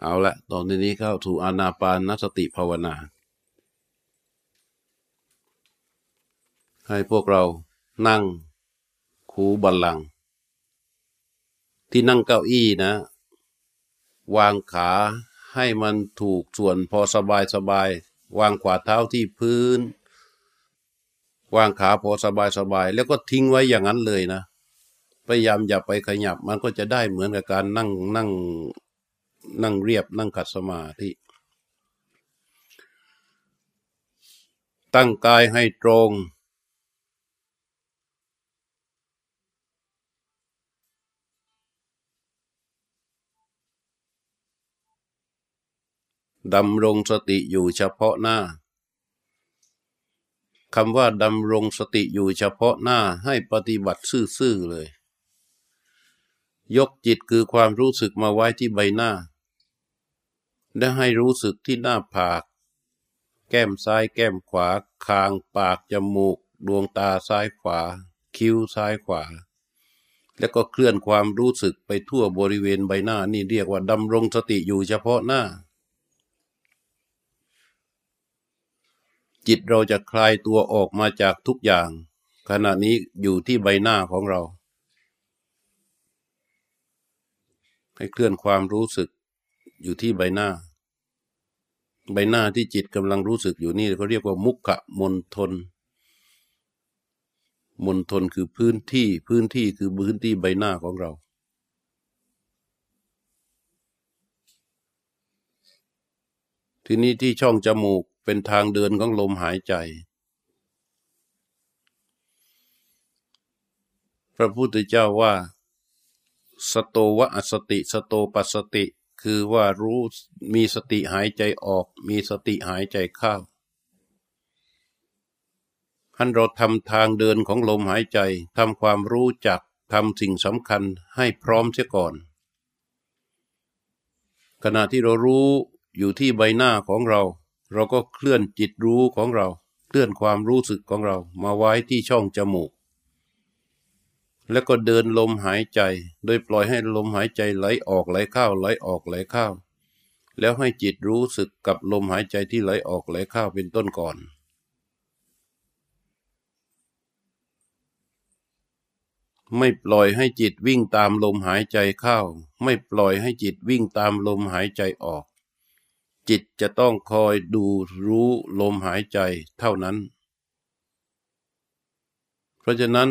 เอาละตอนนี้เข้าถูอานาปานนสติภาวนา ให้พวกเรานั่งคูบัลลัง ที่นั่งเก้าอี้นะ วางขาให้มันถูกส่วนพอสบายสบายวางขวาเท้าที่พื้น วางขาพอสบายสบายแล้วก็ทิ้งไว้อย่างนั้นเลยนะ พยายามอย่าไปขยับมันก็จะได้เหมือนกับการนั่งนั่ง นั่งเรียบนั่งขัดสมาธิ ตั้งกายให้ตรง ดำรงสติอยู่เฉพาะหน้าคำว่าดำรงสติอยู่เฉพาะหน้าให้ปฏิบัติซื่อๆเลย ยกจิตคือความรู้สึกมาไว้ที่ใบหน้า และให้รู้สึกที่หน้าผาก แก้มซ้ายแก้มขวา คางปากจมูก ดวงตาซ้ายขวา คิ้วซ้ายขวา แล้วก็เคลื่อนความรู้สึกไปทั่วบริเวณใบหน้านี่เรียกว่าดำรงสติอยู่เฉพาะหน้า จิตเราจะคลายตัวออกมาจากทุกอย่าง ขณะนี้อยู่ที่ใบหน้าของเรา ให้เคลื่อนความรู้สึกอยู่ที่ใบหน้า ใบหน้าที่จิตกำลังรู้สึกอยู่นี่เขาเรียกว่ามุขะมนทนมนทนคือพื้นที่พื้นที่คือพื้นที่ใบหน้าของเรา ทีนี้ที่ช่องจมูกเป็นทางเดินของลมหายใจ พระพุทธเจ้าว่า สโตวะอสติ สโตปัสสติ คือว่ารู้มีสติหายใจออก มีสติหายใจเข้าท่านเราทำทางเดินของลมหายใจทำความรู้จักทำสิ่งสำคัญให้พร้อมเสียก่อน ขณะที่เรารู้อยู่ที่ใบหน้าของเรา เราก็เคลื่อนจิตรู้ของเรา เคลื่อนความรู้สึกของเรามาไว้ที่ช่องจมูก แล้วก็เดินลมหายใจ โดยปล่อยให้ลมหายใจไหลออกไหลเข้าไหลออกไหลเข้า แล้วให้จิตรู้สึกกับลมหายใจที่ไหลออกไหลเข้าเป็นต้นก่อนไม่ปล่อยให้จิตวิ่งตามลมหายใจเข้า ไม่ปล่อยให้จิตวิ่งตามลมหายใจออก จิตจะต้องคอยดูรู้ลมหายใจเท่านั้น เพราะฉะนั้น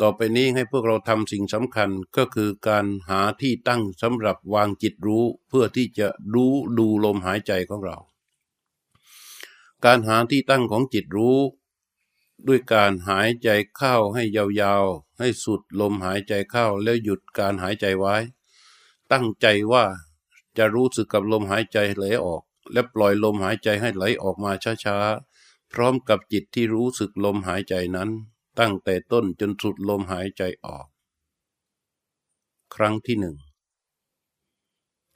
ต่อไปนี้ให้พวกเราทำสิ่งสำคัญก็คือการหาที่ตั้งสำหรับวางจิตรู้เพื่อที่จะรู้ดูลมหายใจของเรา การหาที่ตั้งของจิตรู้ ด้วยการหายใจเข้าให้ยาวๆ ให้สุดลมหายใจเข้าแล้วหยุดการหายใจไว้ ตั้งใจว่าจะรู้สึกกับลมหายใจไหลออก และปล่อยลมหายใจให้ไหลออกมาช้าๆ พร้อมกับจิตที่รู้สึกลมหายใจนั้น ตั้งแต่ต้นจนสุดลมหายใจออก ครั้งที่หนึ่ง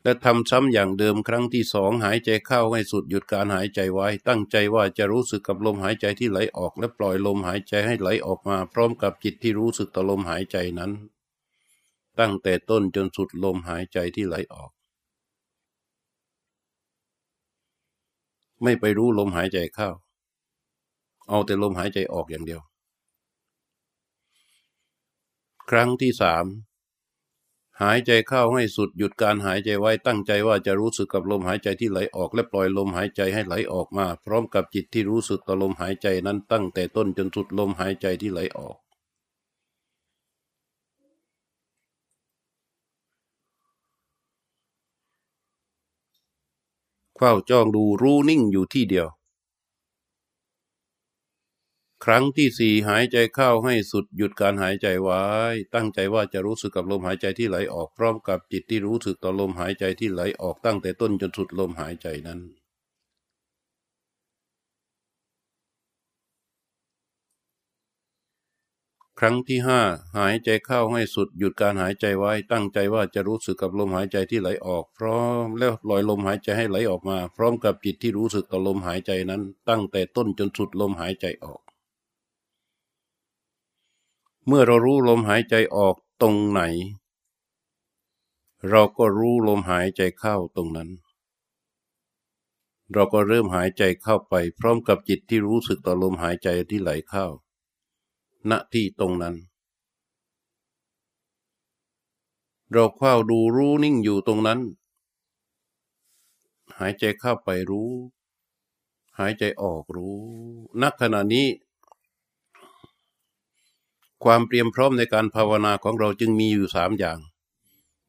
และทำซ้ำอย่างเดิมครั้งที่สองหายใจเข้าให้สุดหยุดการหายใจไว้ ตั้งใจว่าจะรู้สึกกับลมหายใจที่ไหลออก และปล่อยลมหายใจให้ไหลออกมา พร้อมกับจิตที่รู้สึกต่อลมหายใจนั้น ตั้งแต่ต้นจนสุดลมหายใจที่ไหลออก ไม่ไปรู้ลมหายใจเข้า เอาแต่ลมหายใจออกอย่างเดียว ครั้งที่สามหายใจเข้าให้สุดหยุดการหายใจไว้ตั้งใจว่าจะรู้สึกกับลมหายใจที่ไหลออกและปล่อยลมหายใจให้ไหลออกมา พร้อมกับจิตที่รู้สึกต่อลมหายใจนั้นตั้งแต่ต้นจนสุดลมหายใจที่ไหลออก เฝ้าจ้องดูรู้นิ่งอยู่ที่เดียว ครั้งที่สี่หายใจเข้าให้สุดหยุดการหายใจไว้ ตั้งใจว่าจะรู้สึกกับลมหายใจที่ไหลออกพร้อมกับจิตที่รู้สึกต่อลมหายใจที่ไหลออกตั้งแต่ต้นจนสุดลมหายใจนั้นครั้งที่ห้าหายใจเข้าให้สุดหยุดการหายใจไว้ ตั้งใจว่าจะรู้สึกกับลมหายใจที่ไหลออก พร้อมแล้วปล่อยลมหายใจให้ไหลออกมา พร้อมกับจิตที่รู้สึกต่อลมหายใจนั้น ตั้งแต่ต้นจนสุดลมหายใจออก เมื่อเรารู้ลมหายใจออกตรงไหน เราก็รู้ลมหายใจเข้าตรงนั้น เราก็เริ่มหายใจเข้าไป พร้อมกับจิตที่รู้สึกต่อลมหายใจที่ไหลเข้า ณ ที่ตรงนั้น เราเข้าดูรู้นิ่งอยู่ตรงนั้น หายใจเข้าไปรู้ หายใจออกรู้ ณ ขณะนี้ ความเตรียมพร้อมในการภาวนาของเราจึงมีอยู่สามอย่าง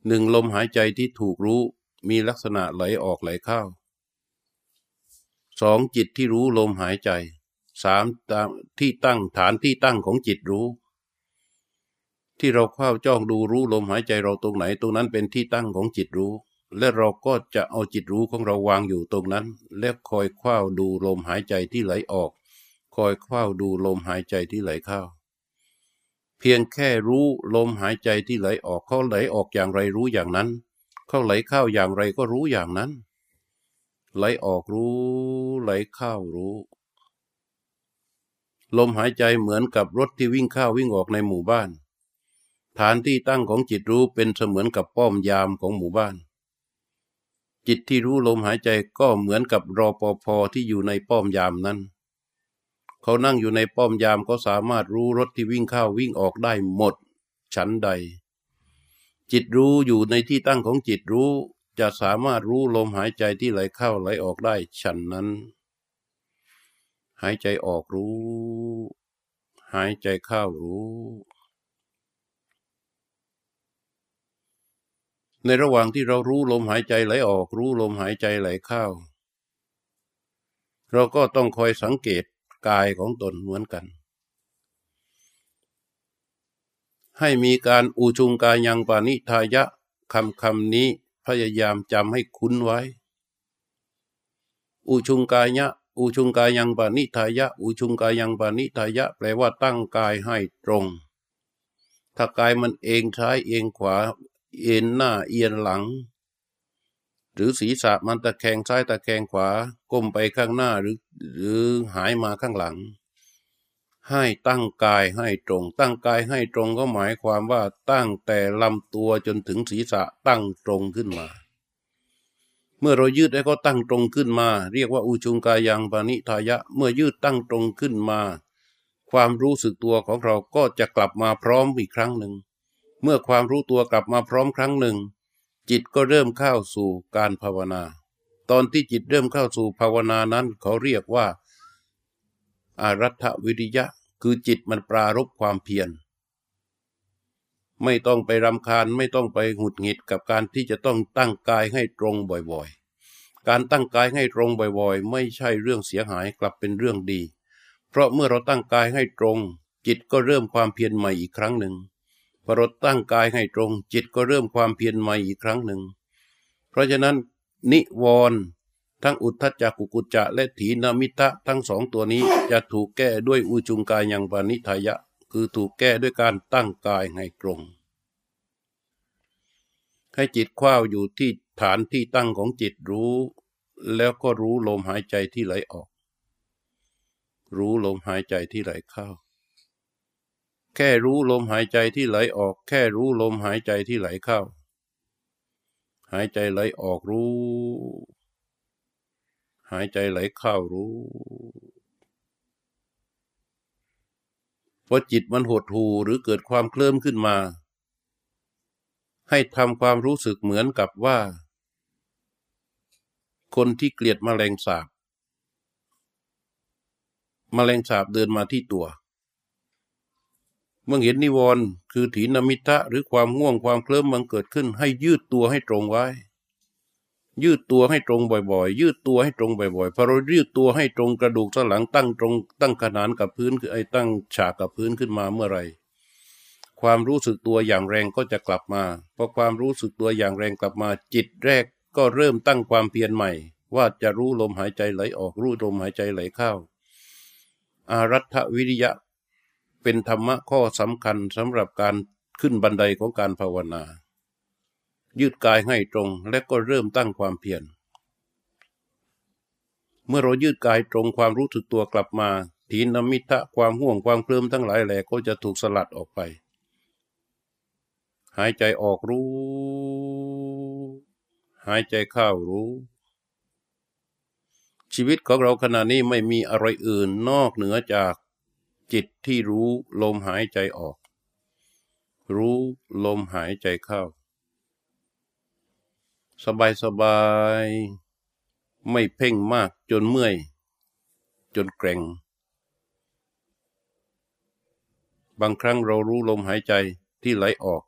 หนึ่งลมหายใจที่ถูกรู้มีลักษณะไหลออกไหลเข้าสองจิตที่รู้ลมหายใจสามที่ตั้งฐานที่ตั้งของจิตรู้ ที่เราเข้าจ้องดูรู้ลมหายใจเราตรงไหน ตรงนั้นเป็นที่ตั้งของจิตรู้ และเราก็จะเอาจิตรู้ของเราวางอยู่ตรงนั้น และคอยคว้าดูลมหายใจที่ไหลออก คอยคว้าดูลมหายใจที่ไหลเข้า เพียงแค่รู้ลมหายใจที่ไหลออกเขาไหลออกอย่างไรรู้อย่างนั้น เขาไหลเข้าอย่างไรก็รู้อย่างนั้น ไหลออกรู้ ไหลเข้ารู้ ลมหายใจเหมือนกับรถที่วิ่งเข้าวิ่งออกในหมู่บ้าน ฐานที่ตั้งของจิตรู้เป็นเสมือนกับป้อมยามของหมู่บ้าน จิตที่รู้ลมหายใจก็เหมือนกับรอปภที่อยู่ในป้อมยามนั้น เขานั่งอยู่ในป้อมยามก็สามารถรู้รถที่วิ่งเข้าวิ่งออกได้หมดชั้นใด จิตรู้อยู่ในที่ตั้งของจิตรู้ จะสามารถรู้ลมหายใจที่ไหลเข้าไหลออกได้ฉันนั้น หายใจออกรู้ หายใจเข้ารู้ในระหว่างที่เรารู้ลมหายใจไหลออก รู้ลมหายใจไหลเข้า เราก็ต้องคอยสังเกต กายของตนเหมือนกัน ให้มีการอุชุงกายยังปานิทายะคำคำนี้พยายามจำให้คุ้นไว้ อุชุงกายะอุชุงกายยังปานิทายะ อุชุงกายังปานิทายะ แปลว่าตั้งกายให้ตรง ถ้ากายมันเองซ้ายเองขวา เอ็นหน้าเอียนหลัง หรือศีรษะมันตะแคงซ้ายตะแคงขวา ก้มไปข้างหน้าหรือ หรือหายมาข้างหลัง ให้ตั้งกายให้ตรง ตั้งกายให้ตรงก็หมายความว่าตั้งแต่ลำตัวจนถึงศีรษะตั้งตรงขึ้นมา เมื่อเรายืดให้เขาตั้งตรงขึ้นมา เรียกว่าอุชุงกายังปานิทายะ เมื่อยืดตั้งตรงขึ้นมา ความรู้สึกตัวของเราก็จะกลับมาพร้อมอีกครั้งหนึ่ง เมื่อความรู้ตัวกลับมาพร้อมครั้งหนึ่ง จิตก็เริ่มเข้าสู่การภาวนา ตอนที่จิตเริ่มเข้าสู่ภาวนานั้นเขาเรียกว่า อารัฐวิริยะ คือจิตมันปรารบความเพียรไม่ต้องไปรำคาญไม่ต้องไปหงุดหงิดกับการที่จะต้องตั้งกายให้ตรงบ่อยๆ การตั้งกายให้ตรงบ่อยๆ ไม่ใช่เรื่องเสียหายกลับเป็นเรื่องดี เพราะเมื่อเราตั้งกายให้ตรง จิตก็เริ่มความเพียรใหม่อีกครั้งหนึ่ง พอราตั้งกายให้ตรง จิตก็เริ่มความเพียรใหม่อีกครั้งหนึ่ง เพราะฉะนั้น นิวรณ์ทั้งอุทธจักกุกุจจะและถีนามิตะทั้งสองตัวนี้จะถูกแก้ด้วยอุจุงกายยังปานิทายะ คือถูกแก้ด้วยการตั้งกายให้ตรง ให้จิตคว้าอยู่ที่ฐานที่ตั้งของจิตรู้ แล้วก็รู้ลมหายใจที่ไหลออก รู้ลมหายใจที่ไหลเข้า แค่รู้ลมหายใจที่ไหลออก แค่รู้ลมหายใจที่ไหลเข้า หายใจไหลออกรู้ หายใจไหลเข้ารู้พอจิตมันหดหูหรือเกิดความเคลิ้มขึ้นมา ให้ทำความรู้สึกเหมือนกับว่า คนที่เกลียดมแมลงสาบมแมลงสาบเดินมาที่ตัวเมื่อเห็นนิวรณ์คือถีนมิทะหรือความง่วงความเคลิ้มมันเกิดขึ้น ให้ยืดตัวให้ตรงไว้ ยืดตัวให้ตรงบ่อย ๆ ยืดตัวให้ตรงบ่อยๆพอเรายืดตัวให้ตรงกระดูกสันหลังตั้งตรง ตั้งขนานกับพื้นคือไอ้ตั้งฉากกับพื้นขึ้นมาเมื่อไรความรู้สึกตัวอย่างแรงก็จะกลับมาพอความรู้สึกตัวอย่างแรงกลับมา จิตแรกก็เริ่มตั้งความเพียรใหม่ ว่าจะรู้ลมหายใจไหลออกรู้ลมหายใจไหลเข้าอารัฐวิริยะ เป็นธรรมะข้อสำคัญสำหรับการขึ้นบันไดของการภาวนา ยืดกายให้ตรงและก็เริ่มตั้งความเพียรเมื่อเรายืดกายตรงความรู้สึกตัวกลับมาทีนมิทะความห่วงความเคลิ้มทั้งหลายแหล่ก็จะถูกสลัดออกไป หายใจออกรู้ หายใจเข้ารู้ ชีวิตของเราขณะนี้ไม่มีอะไรอื่นนอกเหนือจาก จิตที่รู้ลมหายใจออก รู้ลมหายใจเข้า สบายสบาย ไม่เพ่งมากจนเมื่อย จนเกร็ง บางครั้งเรารู้ลมหายใจที่ไหลออก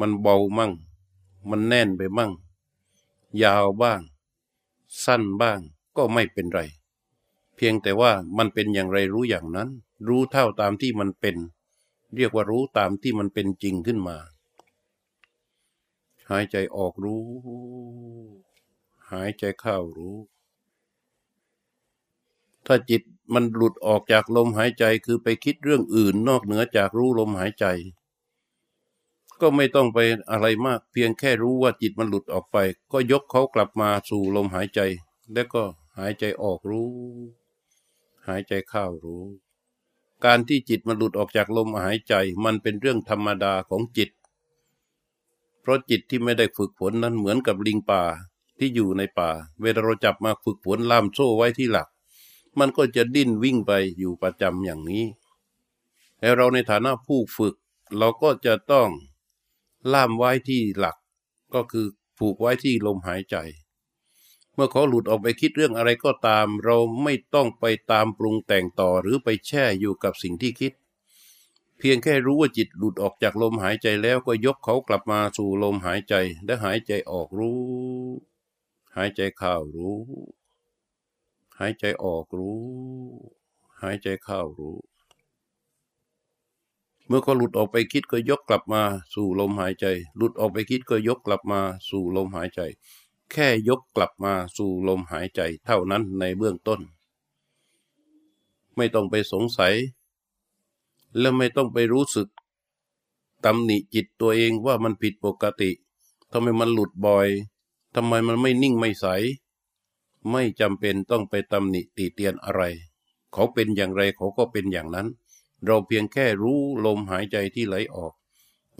มันเบามั่ง มันแน่นไปมั่ง ยาวบ้าง สั้นบ้างก็ไม่เป็นไร พียงแต่ว่ามันเป็นอย่างไรรู้อย่างนั้น รู้เท่าตามที่มันเป็น เรียกว่ารู้ตามที่มันเป็นจริงขึ้นมา หายใจออกรู้ หายใจเข้ารู้ ถ้าจิตมันหลุดออกจากลมหายใจคือไปคิดเรื่องอื่นนอกเหนือจากรู้ลมหายใจ ก็ไม่ต้องไปอะไรมาก เพียงแค่รู้ว่าจิตมันหลุดออกไป ก็ยกเขากลับมาสู่ลมหายใจ แล้วก็หายใจออกรู้ หายใจเข้ารู้ การที่จิตมันหลุดออกจากลมหายใจมันเป็นเรื่องธรรมดาของจิต เพราะจิตที่ไม่ได้ฝึกฝนนั้นเหมือนกับลิงป่าที่อยู่ในป่า เวลาเราจับมาฝึกฝนล่ามโซ่ไว้ที่หลัก มันก็จะดิ้นวิ่งไปอยู่ประจำอย่างนี้แต่เราในฐานะผู้ฝึก เราก็จะต้องล่ามไว้ที่หลัก ก็คือผูกไว้ที่ลมหายใจ มื่อเขาหลุดออกไปคิดเรื่องอะไรก็ตาม เราไม่ต้องไปตามปรุงแต่งต่อหรือไปแช่อยู่กับสิ่งที่คิด เพียงแค่รู้ว่าจิตหลุดออกจากลมหายใจแล้วก็ยกเขากลับมาสู่ลมหายใจและหายใจออกรู้ หายใจเข้ารู้ หายใจออกรู้ หายใจเข้ารู้ เมื่อเขาหลุดออกไปคิดก็ยกกลับมาสู่ลมหายใจ หลุดออกไปคิดก็ยกกลับมาสู่ลมหายใจ แค่ยกกลับมาสู่ลมหายใจเท่านั้นในเบื้องต้น ไม่ต้องไปสงสัย และไม่ต้องไปรู้สึกตำหนิจิตตัวเองว่ามันผิดปกติทำไมมันหลุดบ่อยทำไมมันไม่นิ่งไม่ใส ไม่จำเป็นต้องไปตำหนิตีเตียนอะไร เขาเป็นอย่างไรเขาก็เป็นอย่างนั้น เราเพียงแค่รู้ลมหายใจที่ไหลออก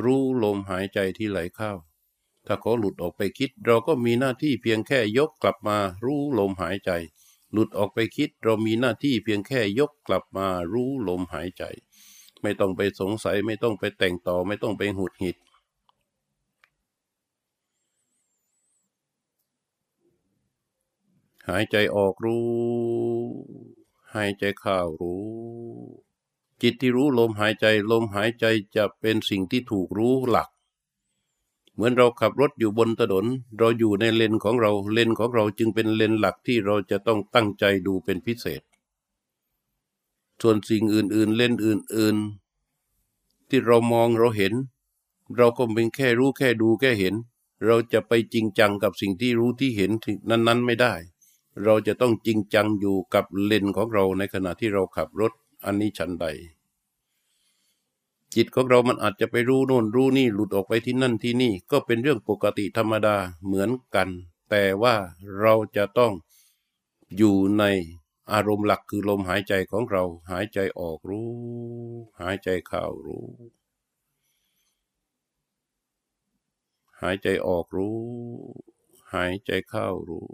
รู้ลมหายใจที่ไหลเข้า ถ้าเขาหลุดออกไปคิด เราก็มีหน้าที่เพียงแค่ยกกลับมารู้ลมหายใจ หลุดออกไปคิด เรามีหน้าที่เพียงแค่ยกกลับมารู้ลมหายใจ ไม่ต้องไปสงสัยไม่ต้องไปแต่งต่อไม่ต้องไปหุดหิดหายใจออกรู้ หายใจเข้ารู้ จิตที่รู้ลมหายใจ ลมหายใจจะเป็นสิ่งที่ถูกรู้หลัก เหมือนเราขับรถอยู่บนถนน เราอยู่ในเลนของเราเลนของเราจึงเป็นเลนหลักที่เราจะต้องตั้งใจดูเป็นพิเศษ ส่วนสิ่งอื่น ๆ เลนอื่น ๆ ที่เรามองเราเห็น เราก็เป็นแค่รู้แค่ดูแค่เห็น เราจะไปจริงจังกับสิ่งที่รู้ที่เห็นนั้น ๆ ไม่ได้ เราจะต้องจริงจังอยู่กับเลนของเราในขณะที่เราขับรถอันนี้ชันใด จิตของเรามันอาจจะไปรู้โน่นรู้นี่หลุดออกไปที่นั่นที่นี่ก็เป็นเรื่องปกติธรรมดาเหมือนกัน แต่ว่าเราจะต้องอยู่ในอารมณ์หลักคือลมหายใจของเรา หายใจออกรู้ หายใจเข้ารู้ หายใจออกรู้ หายใจเข้ารู้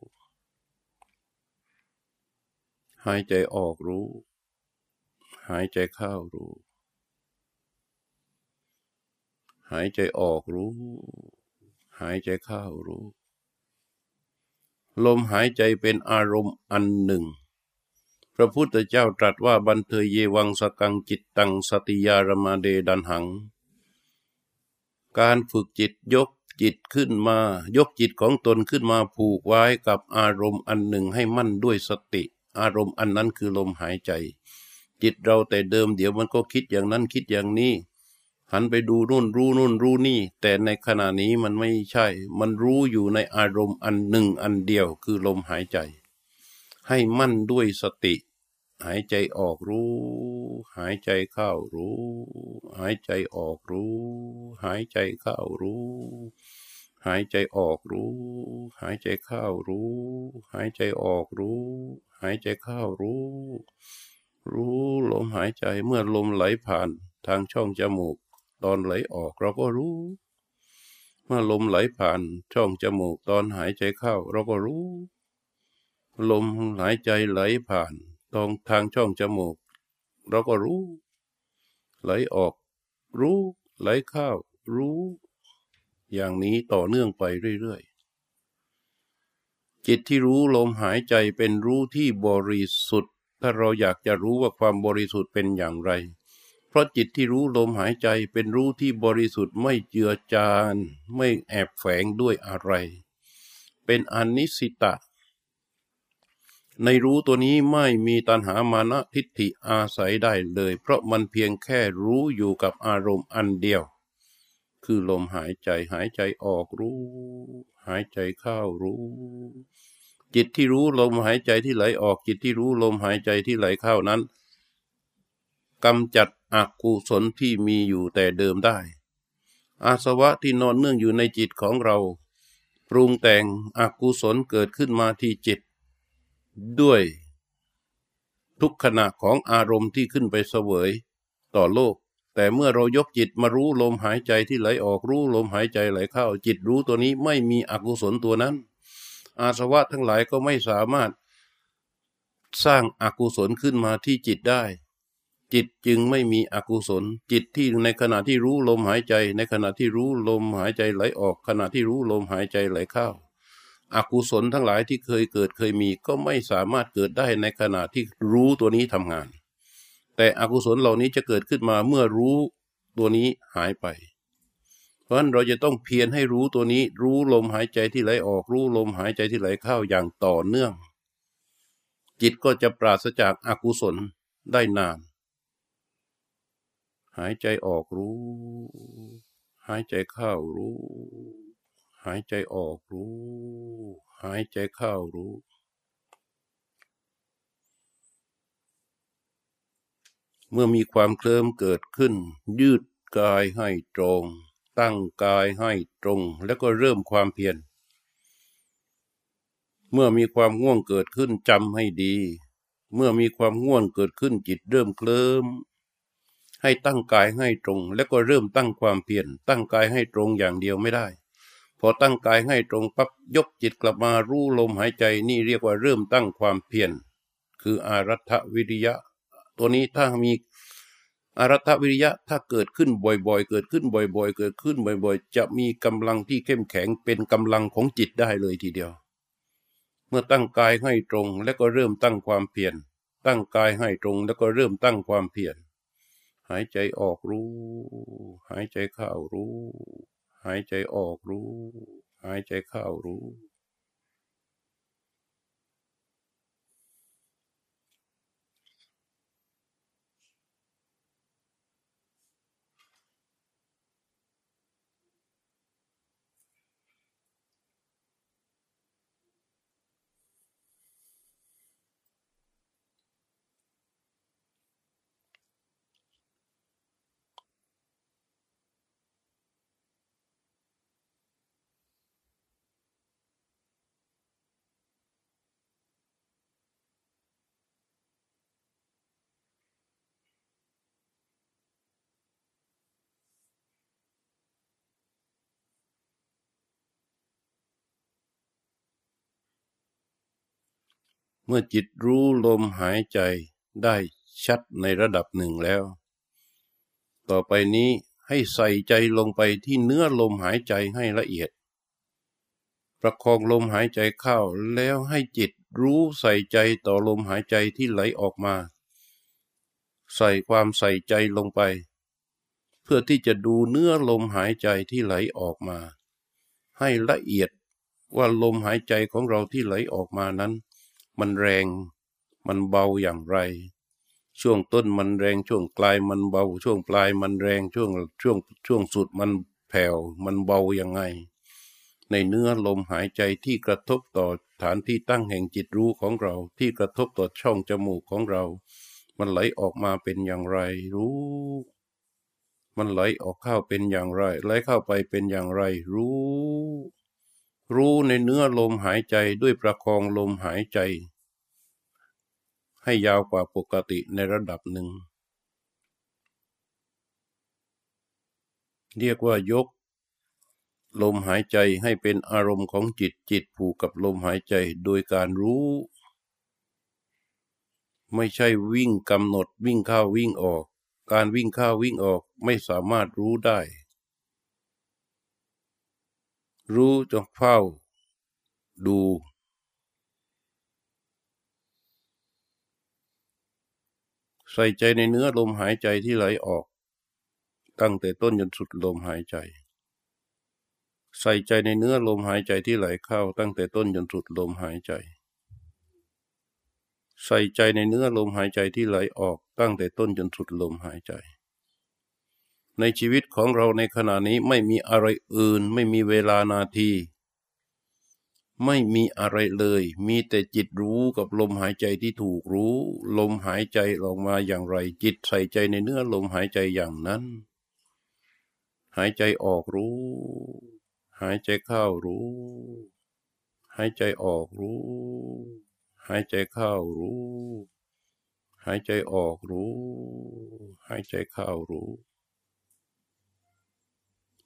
หายใจออกรู้ หายใจเข้ารู้ หายใจออกรู้ หายใจเข้ารู้ ลมหายใจเป็นอารมณ์อันหนึ่ง พระพุทธเจ้าตรัสว่าบันเทยเยวังสกังจิตตังสติยารมาเดดันหัง การฝึกจิตยกจิตขึ้นมา ยกจิตของตนขึ้นมาผูกไว้กับอารมณ์อันหนึ่งให้มั่นด้วยสติ อารมณ์อันนั้นคือลมหายใจ จิตเราแต่เดิมเดี๋ยวมันก็คิดอย่างนั้นคิดอย่างนี้ หันไปดูนู่นรู้นู่นรู้นี่ แต่ในขณะนี้มันไม่ใช่ มันรู้อยู่ในอารมณ์อันหนึ่งอันเดียวคือลมหายใจ ให้มั่นด้วยสติ หายใจออกรู้ หายใจเข้ารู้ หายใจออกรู้ หายใจเข้ารู้ หายใจออกรู้ หายใจเข้ารู้ หายใจออกรู้ หายใจเข้ารู้ รู้ลมหายใจเมื่อลมไหลผ่านทางช่องจมูก ตอนไหลออกเราก็รู้ เมื่อลมไหลผ่านช่องจมูกตอนหายใจเข้า เราก็รู้ ลมหายใจไหลผ่านตรงทางช่องจมูก เราก็รู้ ไหลออก รู้ ไหลเข้ารู้ อย่างนี้ต่อเนื่องไปเรื่อยๆจิตที่รู้ลมหายใจเป็นรู้ที่บริสุทธิ์ ถ้าเราอยากจะรู้ว่าความบริสุทธิ์เป็นอย่างไร ราะจิตที่รู้ลมหายใจเป็นรู้ที่บริสุทธิ์ไม่เจือจาน ไม่แอบแฝงด้วยอะไร เป็นอนิสิตะ ในรู้ตัวนี้ไม่มีตัณหามานะทิฏฐิอาศัยได้เลย เพราะมันเพียงแค่รู้อยู่กับอารมณ์อันเดียว คือลมหายใจหายใจออกรู้ หายใจเข้ารู้ จิตที่รู้ลมหายใจที่ไหลออกจิตที่รู้ลมหายใจที่ไหลเข้านั้นกำจัด อกุศลที่มีอยู่แต่เดิมได้ อาสวะที่นอนเนื่องอยู่ในจิตของเรา ปรุงแต่งอกุศลเกิดขึ้นมาที่จิต ด้วย ทุกขณะของอารมณ์ที่ขึ้นไปเสวย ต่อโลก แต่เมื่อเรายกจิตมารู้ลมหายใจที่ไหลออกรู้ลมหายใจไหลเข้า จิตรู้ตัวนี้ไม่มีอกุศลตัวนั้น อาสวะทั้งหลายก็ไม่สามารถสร้างอากุศลขึ้นมาที่จิตได้ จิตจึงไม่มีอกุศล จิตที่ในขณะที่รู้ลมหายใจ ในขณะที่รู้ลมหายใจไหลออก ขณะที่รู้ลมหายใจไหลเข้าอากุศลทั้งหลายที่เคยเกิดเคยมีก็ไม่สามารถเกิดได้ในขณะที่รู้ตัวนี้ทำงาน แต่อกุศลเหล่านี้จะเกิดขึ้นมาเมื่อรู้ตัวนี้หายไป เพราะฉะนั้นเราจะต้องเพียรให้รู้ตัวนี้ รู้ลมหายใจที่ไหลออก รู้ลมหายใจที่ไหลเข้าอย่างต่อเนื่อง จิตก็จะปราศจากอากุศลได้นาน หายใจออกรู้ หายใจเข้ารู้ หายใจออกรู้ หายใจเข้ารู้ เมื่อมีความเคลิ้มเกิดขึ้น ยืดกายให้ตรง ตั้งกายให้ตรง แล้วก็เริ่มความเพียรเมื่อมีความง่วงเกิดขึ้นจำให้ดี เมื่อมีความง่วงเกิดขึ้นจิตเริ่มเคลิ้ม ให้ตั้งกายให้ตรง แล้วก็เริ่มตั้งความเพียรตั้งกายให้ตรงอย่างเดียวไม่ได้ พอตั้งกายให้ตรงปั๊บยกจิตกลับมารู้ลมหายใจนี่เรียกว่าเริ่มตั้งความเพียรคืออารัฐวิริยะ ตัวนี้ถ้ามีอารัฐวิริยะถ้าเกิดขึ้นบ่อยๆ เกิดขึ้นบ่อย ๆ เกิดขึ้นบ่อยๆ จะมีกำลังที่เข้มแข็งเป็นกำลังของจิตได้เลยทีเดียว เมื่อตั้งกายให้ตรงแล้วก็เริ่มตั้งความเพียรตั้งกายให้ตรงแล้วก็เริ่มตั้งความเพียร หายใจออกรู้ หายใจเข้ารู้ หายใจออกรู้ หายใจเข้ารู้ เมื่อจิตรู้ลมหายใจได้ชัดในระดับหนึ่งแล้ว ต่อไปนี้ให้ใส่ใจลงไปที่เนื้อลมหายใจให้ละเอียด ประคองลมหายใจเข้าแล้วให้จิตรู้ใส่ใจต่อลมหายใจที่ไหลออกมา ใส่ความใส่ใจลงไป เพื่อที่จะดูเนื้อลมหายใจที่ไหลออกมา ให้ละเอียดว่าลมหายใจของเราที่ไหลออกมานั้น มันแรง มันเบาอย่างไร ช่วงต้นมันแรงช่วงปลายมันเบา ช่วงปลายมันแรงช่วงช่วงช่วงสุดมันแผ่วมันเบาอยังไง ในเนื้อลมหายใจที่กระทบต่อฐานที่ตั้งแห่งจิตรู้ของเรา ที่กระทบต่อช่องจมูกของเรา มันไหลออกมาเป็นอย่างไรรู้ มันไหลออกเข้าเป็นอย่างไร ไหลเข้าไปเป็นอย่างไรรู้ รู้ในเนื้อลมหายใจด้วยประคองลมหายใจ ให้ยาวกว่าปกติในระดับหนึ่ง เรียกว่ายก ลมหายใจให้เป็นอารมณ์ของจิตจิตผูกกับลมหายใจโดยการรู้ ไม่ใช่วิ่งกำหนดวิ่งเข้าวิ่งออก การวิ่งเข้าวิ่งออกไม่สามารถรู้ได้ รู้จงเฝ้า ดู ใส่ใจในเนื้อลมหายใจที่ไหลออก ตั้งแต่ต้นจนสุดลมหายใจ ใส่ใจในเนื้อลมหายใจที่ไหลเข้า ตั้งแต่ต้นจนสุดลมหายใจ ใส่ใจในเนื้อลมหายใจที่ไหลออก ตั้งแต่ต้นจนสุดลมหายใจ ในชีวิตของเราในขณะนี้ไม่มีอะไรอื่น ไม่มีเวลานาที ไม่มีอะไรเลย มีแต่จิตรู้กับลมหายใจที่ถูกรู้ ลมหายใจออกมาอย่างไร จิตใส่ใจในเนื้อลมหายใจอย่างนั้น หายใจออกรู้ หายใจเข้ารู้ หายใจออกรู้ หายใจเข้ารู้ หายใจออกรู้ หายใจเข้ารู้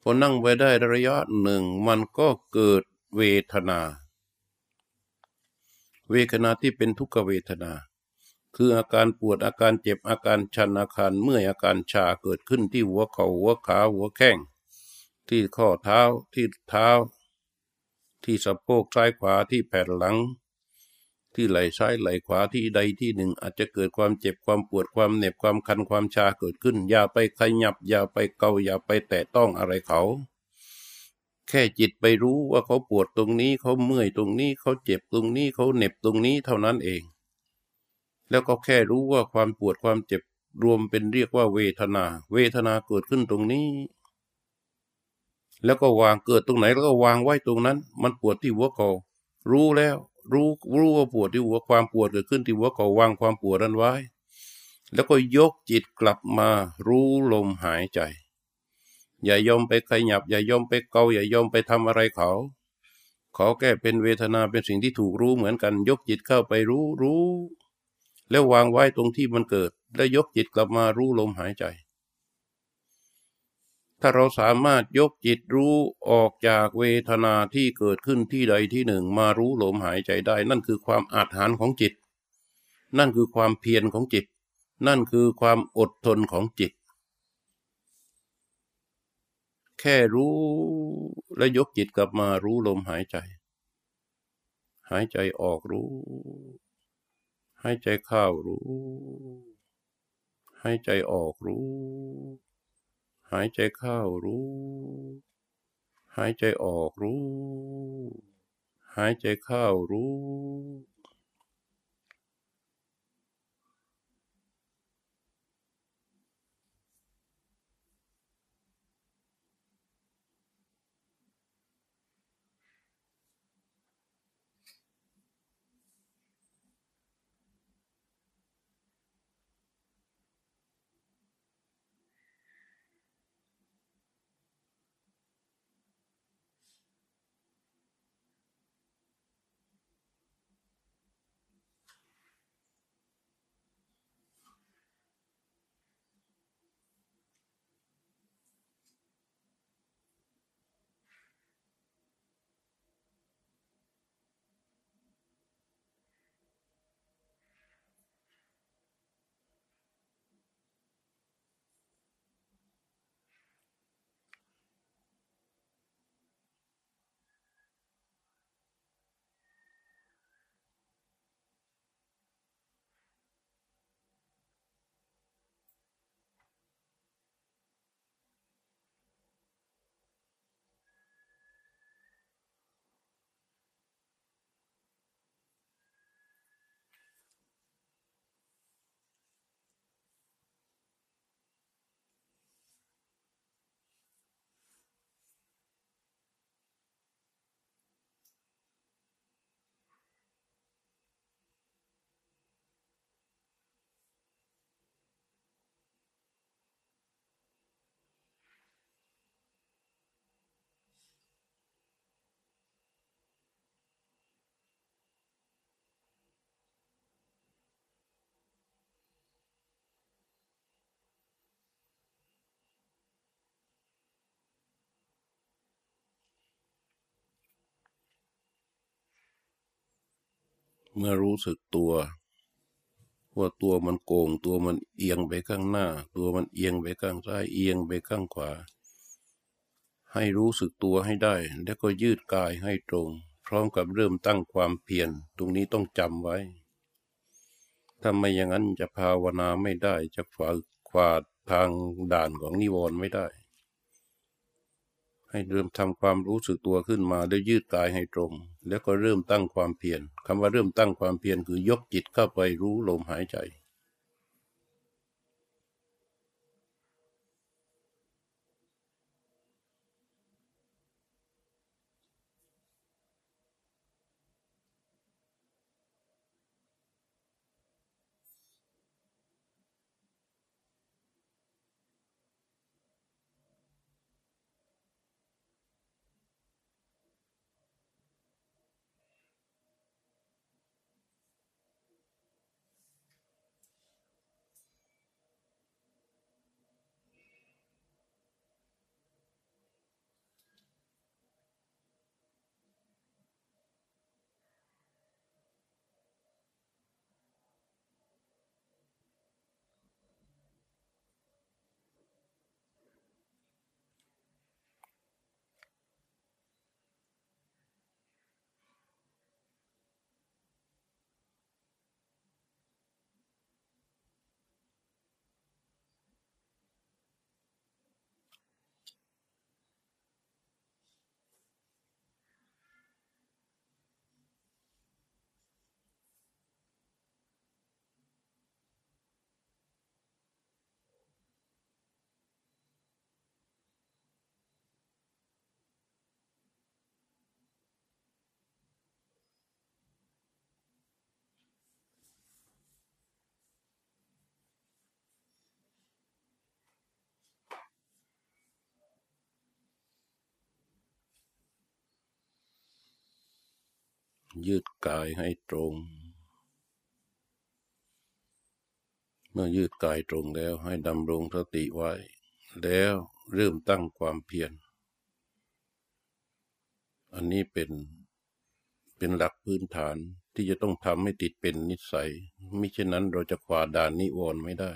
พอนั่งไปได้ระยะหนึ่งมันก็เกิดเวทนา เวทนาที่เป็นทุกขเวทนา คืออาการปวดอาการเจ็บอาการชันอาการเมื่อยอาการชาเกิดขึ้นที่หัวเขา่าหัวขาหัวแข้งที่ข้อเท้าที่เท้า ที่สะโพกซ้ายขวาที่แผ่นหลัง ที่ไหล่ซ้ายไหล่ขวาที่ใดที่หนึ่ง อาจจะเกิดความเจ็บความปวดความเหน็บความคันความชาเกิดขึ้น อย่าไปขยับ อย่าไปเกาอย่าไปแตะต้องอะไรเขา แค่จิตไปรู้ว่าเขาปวดตรงนี้เขาเมื่อยตรงนี้เขาเจ็บตรงนี้เขาเหน็บตรงนี้เท่านั้นเอง แล้วก็แค่รู้ว่าความปวดความเจ็บรวมเป็นเรียกว่าเวทนา เวทนาเกิดขึ้นตรงนี้ แล้วก็วางเกิดตรงไหนแล้วก็วางไว้ตรงนั้น มันปวดที่หัวเขารู้แล้ว รู้รู้ว่าปวดที่หัวความปวดเกิดขึ้นที่หัวเขาวางความปวดนั้นไว้ แล้วก็ยกจิตกลับมา รู้ลมหายใจ อย่ายอมไปขยับ อย่ายอมไปเกาอย่ายอมไปทำอะไรเขาขอแก้เป็นเวทนาเป็นสิ่งที่ถูกรู้เหมือนกัน ยกจิตเข้าไปรู้รู้ แล้ววางไว้ตรงที่มันเกิด แล้วยกจิตกลับมารู้ลมหายใจ ถ้าเราสามารถยกจิตรู้ออกจากเวทนาที่เกิดขึ้นที่ใดที่หนึ่งมารู้ลมหายใจได้ นั่นคือความอาถรรพ์ของจิต นั่นคือความเพียรของจิต นั่นคือความอดทนของจิต แค่รู้และยกจิตกลับมารู้ลมหายใจ หายใจออกรู้ หายใจเข้ารู้ หายใจออกรู้ หายใจเข้ารู้ หายใจออกรู้ หายใจเข้ารู้ เมื่อรู้สึกตัวว่าตัวมันโกงตัวมันเอียงไปข้างหน้า ตัวมันเอียงไปข้างซ้ายเอียงไปข้างขวา ให้รู้สึกตัวให้ได้ แล้วก็ยืดกายให้ตรง พร้อมกับเริ่มตั้งความเพียรตรงนี้ต้องจำไว้ถ้าไม่อย่างนั้นจะภาวนาไม่ได้จะฝ่าขวาดทางด่านของนิวรณ์ไม่ได้ ให้เริ่มทำความรู้สึกตัวขึ้นมาแล้วยืดกายให้ตรง แล้วก็เริ่มตั้งความเพียรคำว่าเริ่มตั้งความเพียรคือยกจิตเข้าไปรู้ลมหายใจ ยืดกายให้ตรง เมื่อยืดกายตรงแล้วให้ดำรงสติไว้ แล้วเริ่มตั้งความเพียร อันนี้เป็นเป็นหลักพื้นฐานที่จะต้องทำให้ติดเป็นนิสัย มิฉะนั้นเราจะขวาด่านนิวรณ์ไม่ได้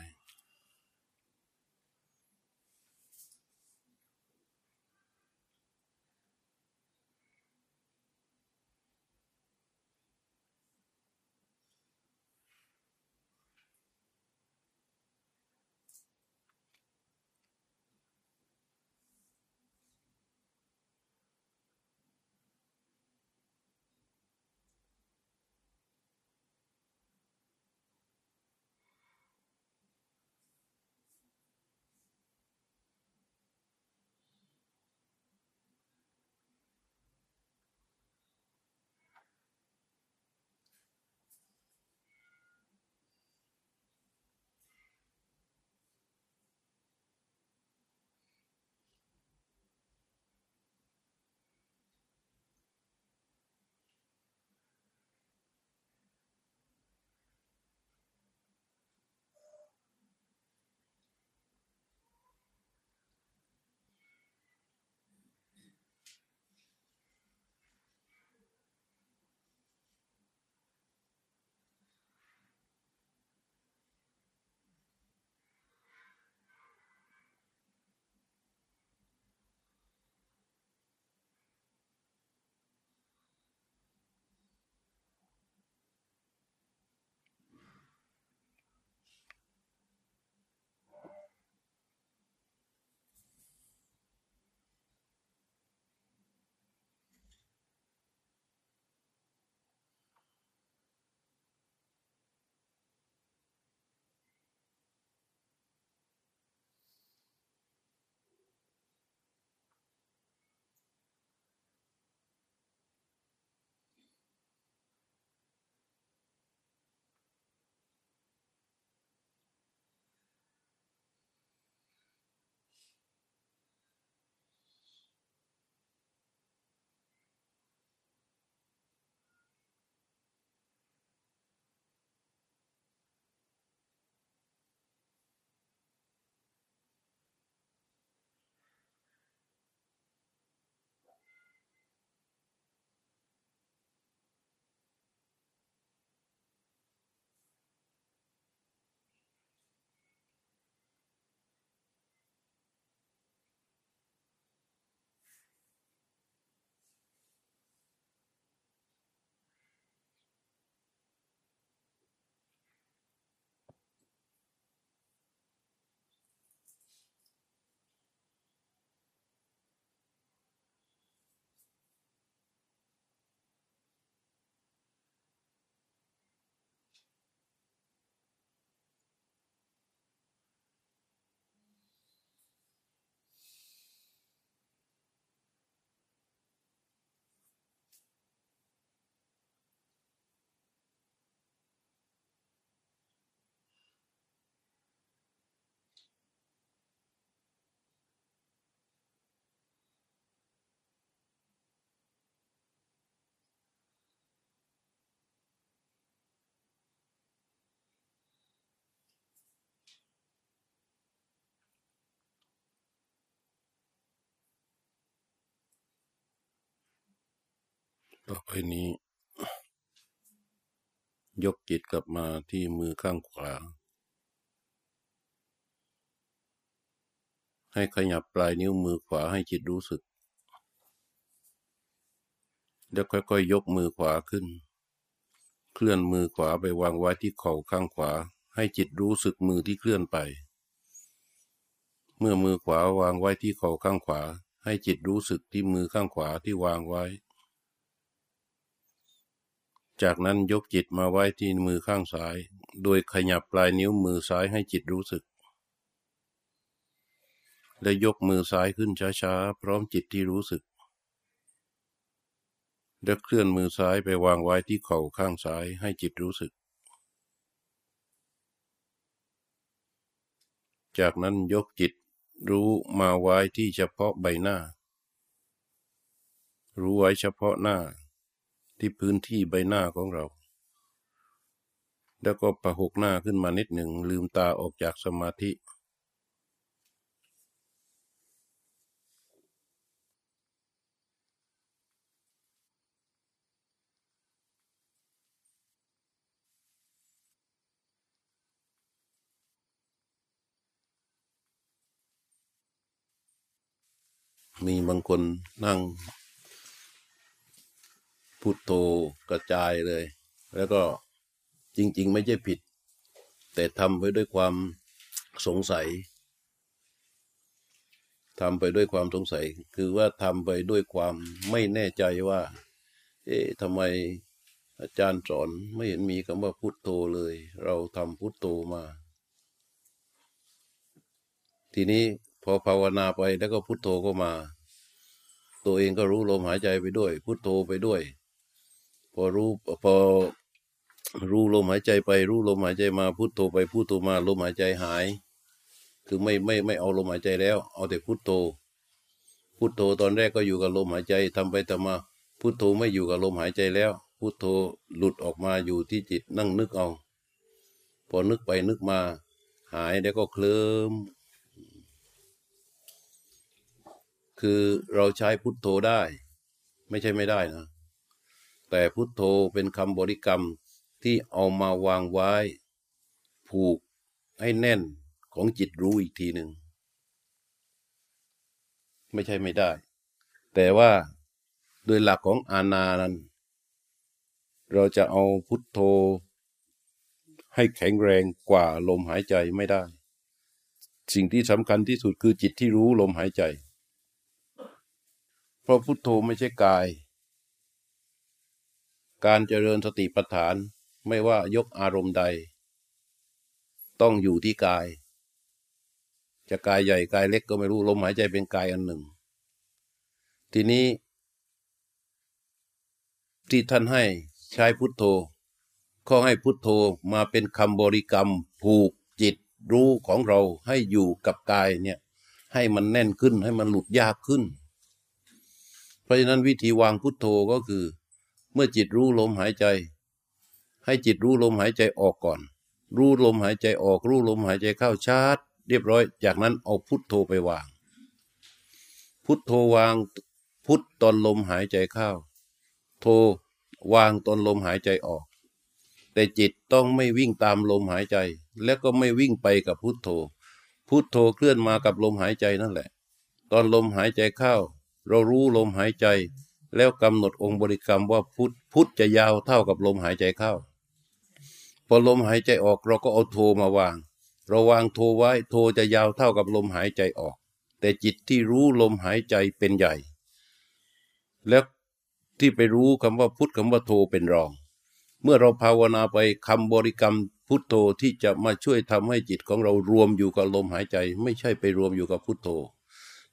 ต่อไปนี้ ยกจิตกลับมาที่มือข้างขวา ให้ขยับปลายนิ้วมือขวาให้จิตรู้สึก แล้วค่อยๆยกมือขวาขึ้น เคลื่อนมือขวาไปวางไว้ที่เข่าข้างขวา ให้จิตรู้สึกมือที่เคลื่อนไป เมื่อมือขวาวางไว้ที่เข่าข้างขวา ให้จิตรู้สึกที่มือข้างขวาที่วางไว้ จากนั้นยกจิตมาไว้ที่มือข้างซ้าย โดยขยับปลายนิ้วมือซ้ายให้จิตรู้สึก และยกมือซ้ายขึ้นช้าๆ พร้อมจิตที่รู้สึก แล้วเคลื่อนมือซ้ายไปวางไว้ที่เข่าข้างซ้ายให้จิตรู้สึก จากนั้นยกจิตรู้มาไว้ที่เฉพาะใบหน้า รู้ไว้เฉพาะหน้า ที่พื้นที่ใบหน้าของเรา แล้วก็ประหกหน้าขึ้นมานิดหนึ่งลืมตาออกจากสมาธิ มีบางคนนั่ง พุทโธกระจายเลย แล้วก็จริง ๆ ไม่ใช่ผิด แต่ทำไปด้วยความสงสัยทำไปด้วยความสงสัย คือว่าทำไปด้วยความไม่แน่ใจว่า เอ๊ะทำไมอาจารย์สอนไม่เห็นมีคำว่าพุทโธเลย เราทำพุทโธมา ทีนี้พอภาวนาไปแล้วก็พุทโธก็มา ตัวเองก็รู้ลมหายใจไปด้วย พุทโธไปด้วย พอรู้พอรู้ลมหายใจไป รู้ลมหายใจมาพุทโธไปพุทโธมาลมหายใจหาย คือไม่ไม่ไม่เอาลมหายใจแล้ว เอาแต่พุทโธพุทโธตอนแรกก็อยู่กับลมหายใจทำไปทำมาพุทโธไม่อยู่กับลมหายใจแล้ว พุทโธหลุดออกมาอยู่ที่จิตนั่งนึกเอา พอนึกไปนึกมา หายแล้วก็เคลิ้มคือเราใช้พุทโธได้ ไม่ใช่ไม่ได้นะ แต่พุทโธเป็นคำบริกรรมที่เอามาวางไว้ ผูกให้แน่นของจิตรู้อีกทีหนึ่ง ไม่ใช่ไม่ได้ แต่ว่าโดยหลักของอานานั้น เราจะเอาพุทโธ ให้แข็งแรงกว่าลมหายใจไม่ได้ สิ่งที่สำคัญที่สุดคือจิตที่รู้ลมหายใจ เพราะพุทโธไม่ใช่กาย การเจริญสติปัฏฐานไม่ว่ายกอารมณ์ใด ต้องอยู่ที่กาย จะกายใหญ่กายเล็กก็ไม่รู้ลมหายใจเป็นกายอันหนึ่ง ทีนี้ ที่ท่านให้ใช้พุทโธข้อให้พุทโธมาเป็นคำบริกรรม ผูกจิตรู้ของเราให้อยู่กับกายเนี่ย ให้มันแน่นขึ้นให้มันหลุดยากขึ้น เพราะฉะนั้นวิธีวางพุทโธก็คือ เมื่อจิตรู้ลมหายใจ ให้จิตรู้ลมหายใจออกก่อน รู้ลมหายใจออก รู้ลมหายใจเข้าชาร์จเรียบร้อย จากนั้นเอาพุทโธไปวาง พุทโธวางพุทตอนลมหายใจเข้า โธวางตอนลมหายใจออก แต่จิตต้องไม่วิ่งตามลมหายใจ และก็ไม่วิ่งไปกับพุทโธ พุทโธเคลื่อนมากับลมหายใจนั่นแหละ ตอนลมหายใจเข้า เรารู้ลมหายใจ แล้วกำหนดองค์บริกรรมว่าพุทพุทจะยาวเท่ากับลมหายใจเข้า พอลมหายใจออกเราก็เอาโทมาวาง เราวางโทไว้โทจะยาวเท่ากับลมหายใจออก แต่จิตที่รู้ลมหายใจเป็นใหญ่ แล้วที่ไปรู้คำว่าพุทคำว่าโทเป็นรอง เมื่อเราภาวนาไปคำบริกรรมพุทโธที่จะมาช่วยทำให้จิตของเรารวมอยู่กับลมหายใจ ไม่ใช่ไปรวมอยู่กับพุทโธ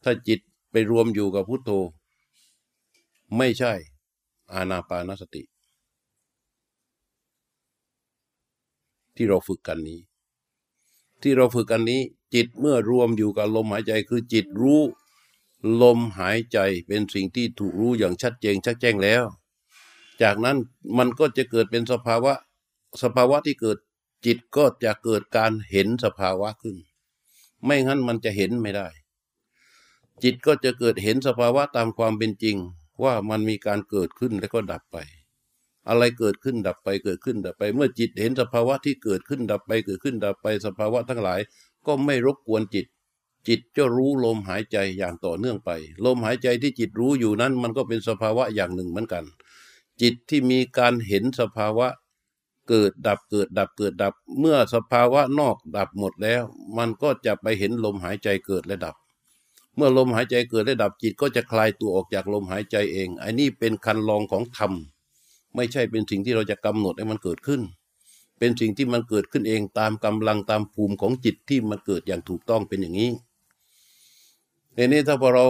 ถ้าจิตไปรวมอยู่กับพุทโธ ไม่ใช่ อานาปานสติ ที่เราฝึกกันนี้ ที่เราฝึกกันนี้ จิตเมื่อรวมอยู่กับลมหายใจคือจิตรู้ ลมหายใจเป็นสิ่งที่ถูกรู้อย่างชัดเจนชัดแจ้งแล้ว จากนั้นมันก็จะเกิดเป็นสภาวะ สภาวะที่เกิดจิตก็จะเกิดการเห็นสภาวะขึ้น ไม่งั้นมันจะเห็นไม่ได้ จิตก็จะเกิดเห็นสภาวะตามความเป็นจริง ว่ามันมีการเกิดขึ้นแล้วก็ดับไป อะไรเกิดขึ้นดับไปเกิดขึ้นดับไป เมื่อจิตเห็นสภาวะที่เกิดขึ้นดับไปเกิดขึ้นดับไป สภาวะทั้งหลาย ก็ไม่รบกวนจิต จิตจะรู้ลมหายใจอย่างต่อเนื่องไป ลมหายใจที่จิตรู้อยู่นั้น มันก็เป็นสภาวะอย่างหนึ่งเหมือนกัน จิตที่มีการเห็นสภาวะเกิดดับเกิดดับเกิดดับ เมื่อสภาวะนอกดับหมดแล้ว มันก็จะไปเห็นลมหายใจเกิดและดับ เมื่อลมหายใจเกิดและดับจิตก็จะคลายตัวออกจากลมหายใจเองไอ้นี่เป็นคันลองของธรรม ไม่ใช่เป็นสิ่งที่เราจะกำหนดให้มันเกิดขึ้น เป็นสิ่งที่มันเกิดขึ้นเองตามกำลังตามภูมิของจิตที่มันเกิดอย่างถูกต้องเป็นอย่างนี้ทีนี้ถ้าพอเรา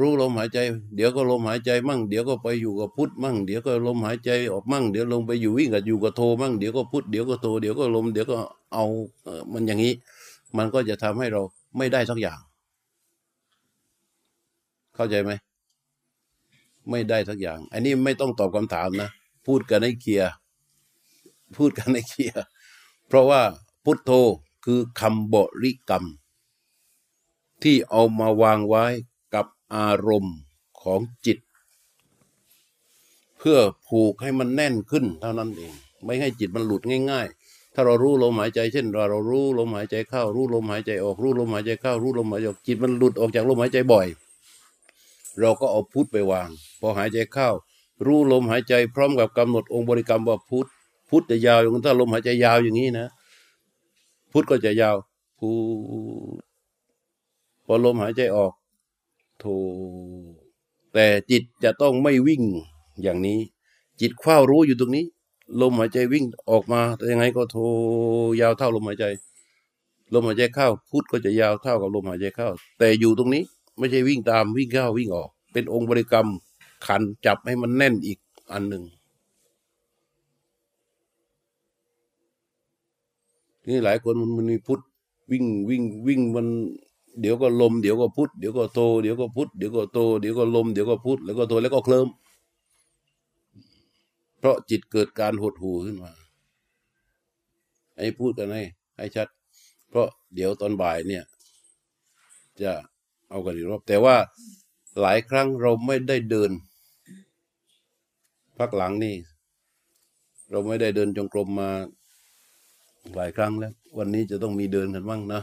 รู้ลมหายใจ เดี๋ยวก็ลมหายใจมั่ง เดี๋ยวก็ไปอยู่กับพุทธมั่ง เดี๋ยวก็ลมหายใจออกมั่ง เดี๋ยวลงไปอยู่วิ่งกับอยู่กับโทมั่ง เดี๋ยวก็พุทธเดี๋ยวก็โท เดี๋ยวก็ลม เดี๋ยวก็เอาเออมันอย่างนี้ มันก็จะทำให้เราไม่ได้สักอย่าง เข้าใจไหม ไม่ได้สักอย่าง อันนี้ไม่ต้องตอบคำถามนะ พูดกันให้เคลียร์พูดกันให้เคลียร์เพราะว่าพุทโธคือคำบริกรรม ที่เอามาวางไว้กับอารมณ์ของจิต เพื่อผูกให้มันแน่นขึ้นเท่านั้นเอง ไม่ให้จิตมันหลุดง่าย ๆ ถ้าเรารู้ลมหายใจเช่นเราเรารู้ลมหายใจเข้า รู้ลมหายใจออก รู้ลมหายใจเข้า รู้ลมหายใจออกจิตมันหลุดออกจากลมหายใจบ่อย เราก็เอาพุทธไปวาง พอหายใจเข้า รู้ลมหายใจพร้อมกับกำหนดองค์บริกรรมว่าพุทธพุทธจะยาวอย่างถ้าลมหายใจยาวอย่างนี้นะ พุทธก็จะยาวพุทพอลมหายใจออกโทแต่จิตจะต้องไม่วิ่งอย่างนี้ จิตคว้ารู้อยู่ตรงนี้ ลมหายใจวิ่งออกมาแต่ยังไงก็โทยาวเท่าลมหายใจ ลมหายใจเข้าพุทธก็จะยาวเท่ากับลมหายใจเข้า แต่อยู่ตรงนี้ ไม่ใช่วิ่งตามวิ่งเข้าวิ่งออก เป็นองค์บริกรรมขันจับให้มันแน่นอีกอันหนึ่งนี่หลายคนมันมันมีพุทธวิ่งวิ่งวิ่งมันเดี๋ยวก็ลมเดี๋ยวก็พุทธเดี๋ยวก็โตเดี๋ยวก็พุทธเดี๋ยวก็โตเดี๋ยวก็ลมเดี๋ยวก็พุทธแล้วก็โตแล้วก็เคลิ้มเพราะจิตเกิดการหดหูขึ้นมาไอ้พูดกันให้ให้ชัด เพราะเดี๋ยวตอนบ่ายเนี่ย จะ เอากันอีกรอบ แต่ว่าหลายครั้งเราไม่ได้เดิน พักหลังนี่ เราไม่ได้เดินจงกรมมาหลายครั้งแล้ว วันนี้จะต้องมีเดินกันบ้างนะ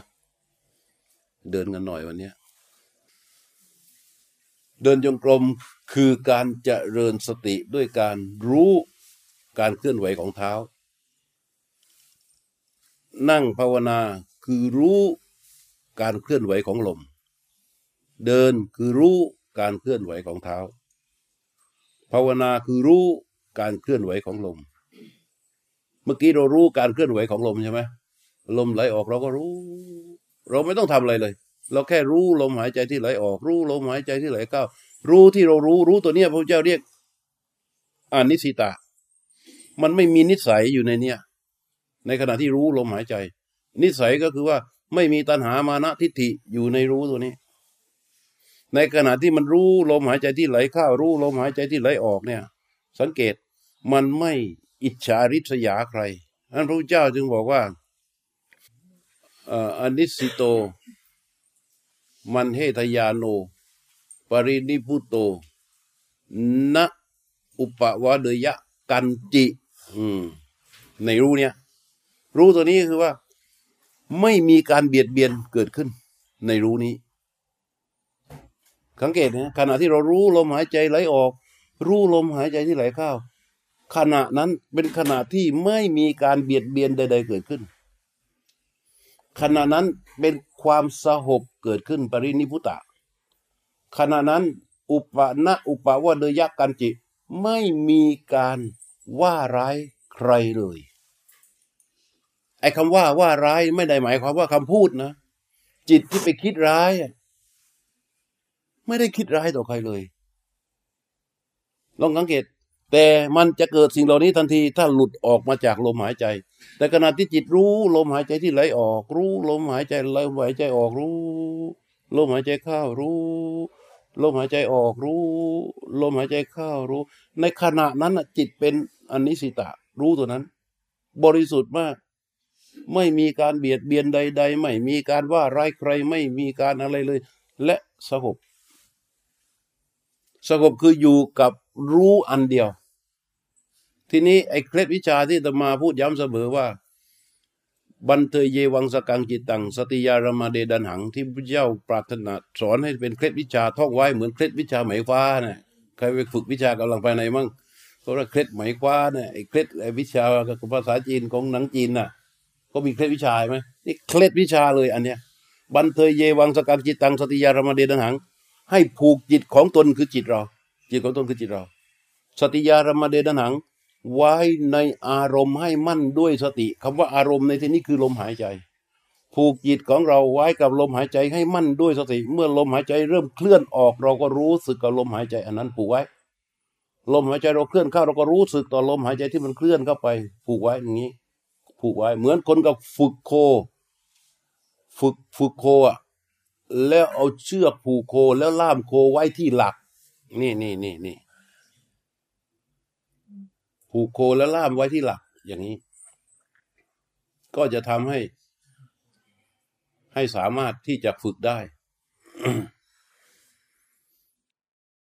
เดินกันหน่อยวันนี้เดินจงกรมคือการจเจริญสติด้วยการรู้การเคลื่อนไหวของเท้า นั่งภาวนาคือรู้การเคลื่อนไหวของลม เดินคือรู้การเคลื่อนไหวของเท้า ภาวนาคือรู้การเคลื่อนไหวของลม เมื่อกี้เรารู้การเคลื่อนไหวของลมใช่ไหมลมไหลออกเราก็รู้ เราไม่ต้องทำอะไรเลย เราแค่รู้ลมหายใจที่ไหลออก รู้ลมหายใจที่ไหลเข้ารู้ที่เรารู้รู้ตัวเนี้ยพระเจ้าเรียกอานิสิตะ มันไม่มีนิสัยอยู่ในเนี้ยในขณะที่รู้ลมหายใจ นิสัยก็คือว่าไม่มีตัณหามานะทิฏฐิอยู่ในรู้ตัวนี้ ในขณะที่มันรู้ลมหายใจที่ไหลเข้ารู้ลมหายใจที่ไหลออกเนี่ย สังเกตมันไม่อิจฉาริษยาใครอันพระเจ้าจึงบอกว่าอ่ออนิสิโต มันเฮทยาโน ปรินิพุโตนะอุปวะเดยะกันจิ อืม ในรู้เนี่ย รู้ตัวนี้คือว่า ไม่มีการเบียดเบียนเกิดขึ้น ในรู้นี้ สังเกตนะขณะที่เรารู้ลมหายใจไหลออก รู้ลมหายใจที่ไหลเข้าขณะนั้นเป็นขณะที่ไม่มีการเบียดเบียนใด ๆ เกิดขึ้น ขณะนั้นเป็นความสหบเกิดขึ้นปรินิพุตะ ขณะนั้นอุปนะอุปวะเดยะกันจิ ไม่มีการว่าร้ายใครเลยไอ้คำว่าว่าร้ายไม่ได้หมายความว่าคำพูดนะ จิตที่ไปคิดร้ายอะ ไม่ได้คิดร้ายต่อใครเลย ลองสังเกต แต่มันจะเกิดสิ่งเหล่านี้ทันทีถ้าหลุดออกมาจากลมหายใจ แต่ขณะที่จิตรู้ลมหายใจที่ไหลออก รู้ลมหายใจไหลมหายใจออกรู้ ลมหายใจเข้ารู้ ลมหายใจออกรู้ ลมหายใจเข้ารู้ ในขณะนั้นจิตเป็นอนิสิตะ รู้ตัวนั้น บริสุทธิ์มากไม่มีการเบียดเบียนใด ๆ ไม่มีการว่าร้ายใคร ไม่มีการอะไรเลย และสงบ สงบคืออยู่กับรู้อันเดียว ทีนี้ไอ้เคล็ดวิชาที่ตมาพูดย้ำเสมอว่า บันเทยเยวังสกังจิตตัง สติยารมาเดดันหังที่พระเจ้าปรารถนาสอนให้เป็นเคล็ดวิชาท่องไว้เหมือนเคล็ดวิชาไหมฟ้าเนี่ยใครไปฝึกวิชากำลังภายในมั่งเพราะว่าเคล็ดไหมฟ้าเนี่ยไอ้เคล็ดไอ้วิชาภาษาจีนของหนังจีนน่ะ ก็มีเคล็ดวิชาไหมนี่เคล็ดวิชาเลยอันเนี้ยบันเทยเยวังสกังจิตตังสติยารมาเดดันหัง ให้ผูกจิตของตนคือจิตเรา จิตของตนคือจิตเรา สติยารมาเดดนหัง ไว้ในอารมณ์ให้มั่นด้วยสติคำว่าอารมณ์ในที่นี้คือลมหายใจ ผูกจิตของเราไว้กับลมหายใจให้มั่นด้วยสติ เมื่อลมหายใจเริ่มเคลื่อนออก เราก็รู้สึกกับลมหายใจ อันนั้นผูกไว้ ลมหายใจเราเคลื่อนเข้าเราก็รู้สึกต่อลมหายใจที่มันเคลื่อนเข้าไป ผูกไว้อย่างนี้ ผูกไว้เหมือนคนกับฝึกโค ฝึกฝึกโคอะ แล้วเอาเชือกผูกโคแล้วล่ามโคไว้ที่หลัก นี่นี่นี่นี่ผูกโคแล้วล่ามไว้ที่หลัก อย่างนี้ ก็จะทำให้ ให้สามารถที่จะฝึกได้